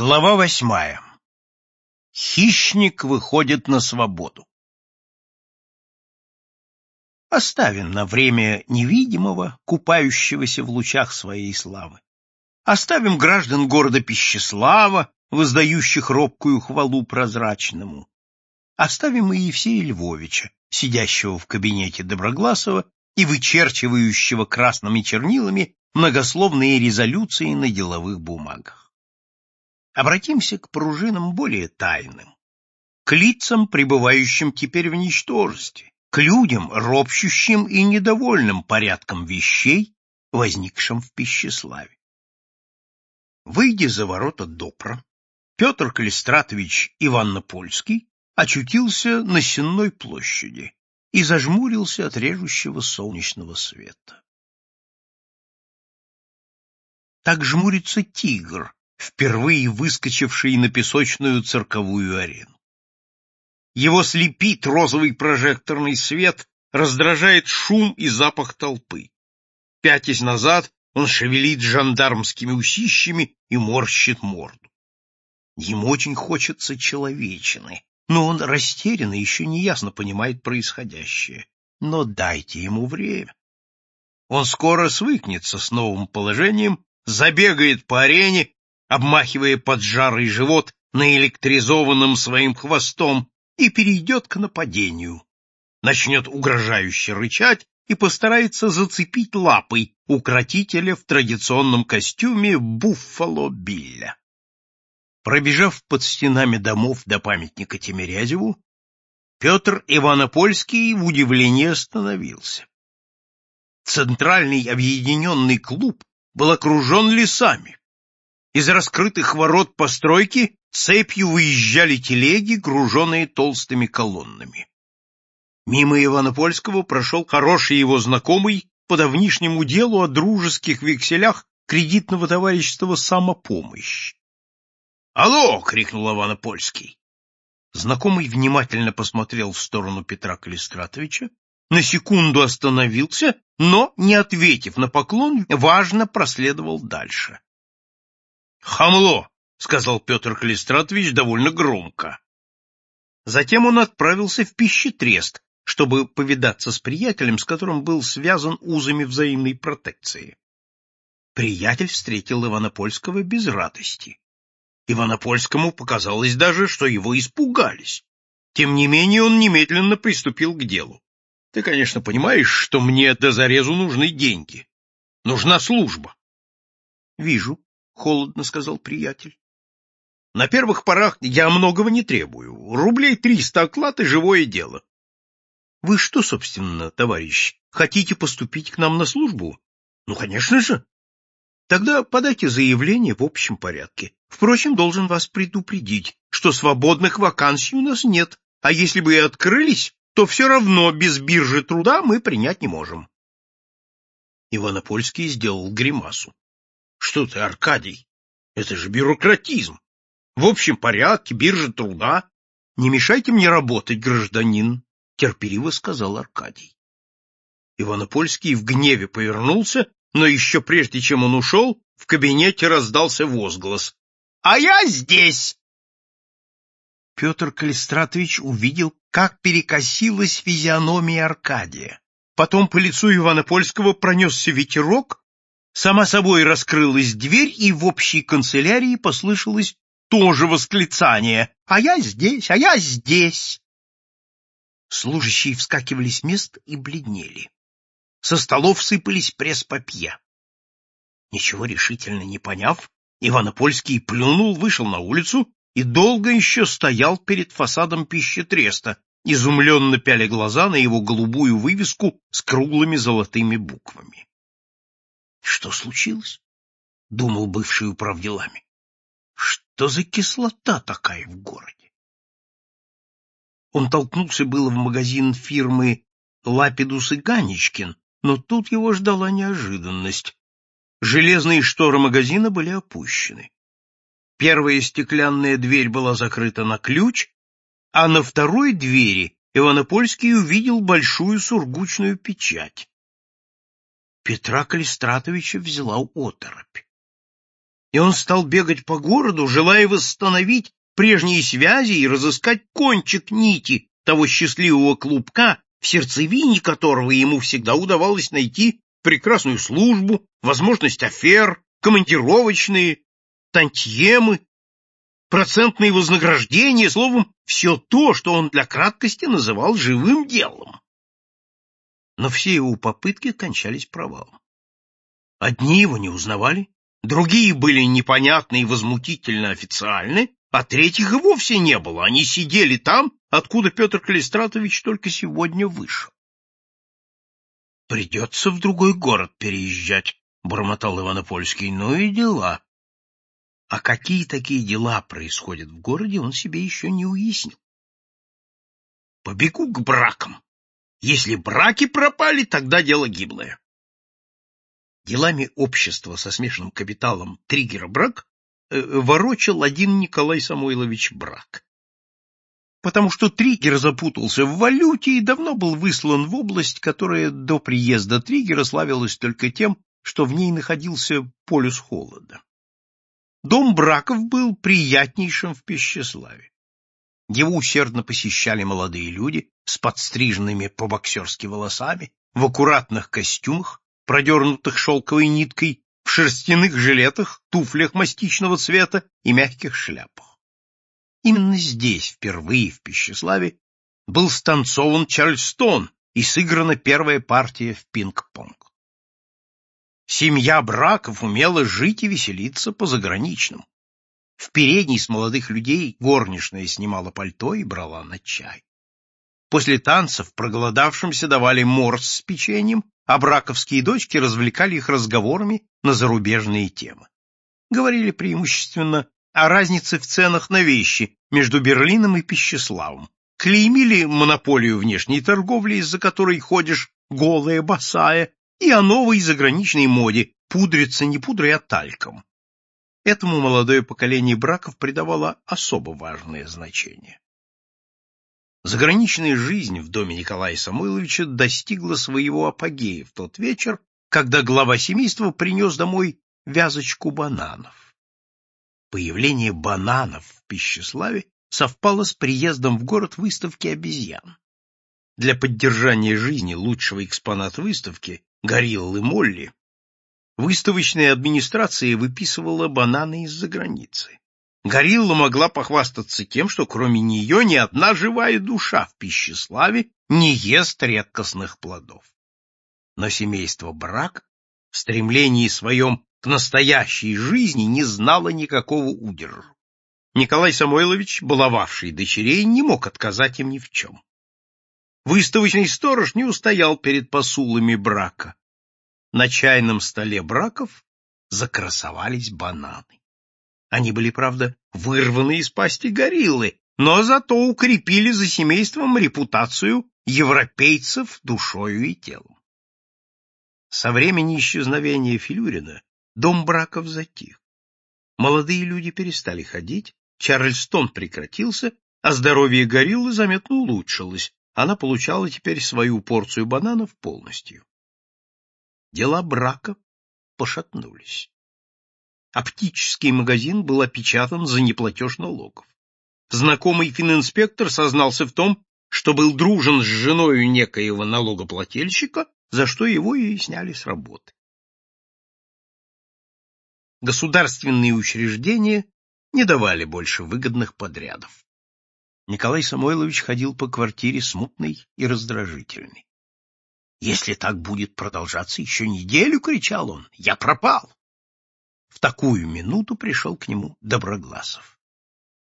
Глава восьмая. Хищник выходит на свободу. Оставим на время невидимого, купающегося в лучах своей славы. Оставим граждан города Пищеслава, воздающих робкую хвалу прозрачному. Оставим и Евсея Львовича, сидящего в кабинете Доброгласова и вычерчивающего красными чернилами многословные резолюции на деловых бумагах. Обратимся к пружинам более тайным, к лицам, пребывающим теперь в ничтожестве, к людям, ропщущим и недовольным порядком вещей, возникшим в пищеславе. Выйдя за ворота Допра, Петр Калистратович Иванно-Польский очутился на Сенной площади и зажмурился от режущего солнечного света. Так жмурится тигр, впервые выскочивший на песочную цирковую арену. Его слепит розовый прожекторный свет, раздражает шум и запах толпы. Пятясь назад, он шевелит жандармскими усищами и морщит морду. Ему очень хочется человечины, но он растерян и еще неясно понимает происходящее. Но дайте ему время. Он скоро свыкнется с новым положением, забегает по арене обмахивая поджарый живот наэлектризованным своим хвостом, и перейдет к нападению. Начнет угрожающе рычать и постарается зацепить лапой укротителя в традиционном костюме Буффало Билля. Пробежав под стенами домов до памятника Тимирязеву, Петр Иванопольский в удивлении остановился. Центральный объединенный клуб был окружен лесами. Из раскрытых ворот постройки цепью выезжали телеги, груженные толстыми колоннами. Мимо Ивана-Польского прошел хороший его знакомый по давнишнему делу о дружеских векселях кредитного товарищества «Самопомощь». «Алло!» — крикнул Ивано-Польский. Знакомый внимательно посмотрел в сторону Петра Калистратовича, на секунду остановился, но, не ответив на поклон, важно проследовал дальше. Хамло, сказал Петр Калистратович довольно громко. Затем он отправился в пищетрест, чтобы повидаться с приятелем, с которым был связан узами взаимной протекции. Приятель встретил Ивана Польского без радости. Иванопольскому показалось даже, что его испугались. Тем не менее он немедленно приступил к делу. Ты, конечно, понимаешь, что мне до зарезу нужны деньги. Нужна служба. — Вижу, холодно сказал приятель. На первых порах я многого не требую. Рублей триста оклад и живое дело. Вы что, собственно, товарищ, хотите поступить к нам на службу? Ну, конечно же. Тогда подайте заявление в общем порядке. Впрочем, должен вас предупредить, что свободных вакансий у нас нет, а если бы и открылись, то все равно без биржи труда мы принять не можем. Иванопольский сделал гримасу. Что ты, Аркадий? Это же бюрократизм. В общем порядке, биржа труда. Не мешайте мне работать, гражданин, терпеливо сказал Аркадий. Иванопольский в гневе повернулся, но еще прежде чем он ушел, в кабинете раздался возглас. — А я здесь! Петр Калистратович увидел, как перекосилась физиономия Аркадия. Потом по лицу Ивана Польского пронесся ветерок, Сама собой раскрылась дверь, и в общей канцелярии послышалось тоже восклицание «А я здесь! А я здесь!» Служащие вскакивали с мест и бледнели. Со столов сыпались пресс-папье. Ничего решительно не поняв, Иванопольский плюнул, вышел на улицу и долго еще стоял перед фасадом пищетреста, изумленно пяля глаза на его голубую вывеску с круглыми золотыми буквами. Что случилось? Думал бывший управделами. Что за кислота такая в городе? Он толкнулся было в магазин фирмы Лапидус и Ганечкин, но тут его ждала неожиданность. Железные шторы магазина были опущены. Первая стеклянная дверь была закрыта на ключ, а на второй двери Иванопольский увидел большую сургучную печать. Петра Калистратовича взяла оторопь. и он стал бегать по городу, желая восстановить прежние связи и разыскать кончик нити того счастливого клубка, в сердцевине которого ему всегда удавалось найти прекрасную службу, возможность афер, командировочные, тантьемы, процентные вознаграждения, словом, все то, что он для краткости называл живым делом. Но все его попытки кончались провалом. Одни его не узнавали, другие были непонятны и возмутительно официальны, а третьих и вовсе не было, они сидели там, откуда Петр Калистратович только сегодня вышел. «Придется в другой город переезжать», — бормотал Иванопольский, — «ну и дела». А какие такие дела происходят в городе, он себе еще не уяснил. «Побегу к бракам. Если браки пропали, тогда дело гиблое». Делами общества со смешанным капиталом триггера брак э, ворочал один Николай Самойлович Брак потому что Триггер запутался в валюте и давно был выслан в область, которая до приезда Триггера славилась только тем, что в ней находился полюс холода. Дом Браков был приятнейшим в Пищеславе. Его усердно посещали молодые люди с подстриженными по-боксерски волосами, в аккуратных костюмах, продернутых шелковой ниткой, в шерстяных жилетах, туфлях мастичного цвета и мягких шляпах. Именно здесь, впервые в Пищеславе, был станцован Чарльстон и сыграна первая партия в пинг-понг. Семья Браков умела жить и веселиться по-заграничному. В передней с молодых людей горничная снимала пальто и брала на чай. После танцев проголодавшимся давали морс с печеньем, а браковские дочки развлекали их разговорами на зарубежные темы. Говорили преимущественно о разнице в ценах на вещи между Берлином и Пищеславом, клеймили монополию внешней торговли, из-за которой ходишь голая, босая, и о новой заграничной моде пудриться не пудрой, а тальком. Этому молодое поколение браков придавало особо важное значение. Заграничная жизнь в доме Николая Самойловича достигла своего апогея в тот вечер, когда глава семейства принес домой вязочку бананов. Появление бананов в Пищеславе совпало с приездом в город выставки обезьян. Для поддержания жизни лучшего экспоната выставки, гориллы Молли, выставочная администрация выписывала бананы из-за границы. Горилла могла похвастаться тем, что кроме нее ни одна живая душа в Пищеславе не ест редкостных плодов. Но семейство Брак в стремлении своем к настоящей жизни не знала никакого удержу. Николай Самойлович, баловавший дочерей, не мог отказать им ни в чем. Выставочный сторож не устоял перед посулами брака. На чайном столе браков закрасовались бананы. Они были, правда, вырваны из пасти гориллы, но зато укрепили за семейством репутацию европейцев душою и телом. Со времени исчезновения Филюрина Дом браков затих. Молодые люди перестали ходить, Чарльстон прекратился, а здоровье гориллы заметно улучшилось. Она получала теперь свою порцию бананов полностью. Дела брака пошатнулись. Оптический магазин был опечатан за неплатеж налогов. Знакомый фининспектор сознался в том, что был дружен с женой некоего налогоплательщика, за что его и сняли с работы государственные учреждения не давали больше выгодных подрядов. Николай Самойлович ходил по квартире смутный и раздражительный. «Если так будет продолжаться еще неделю, — кричал он, — я пропал!» В такую минуту пришел к нему Доброгласов.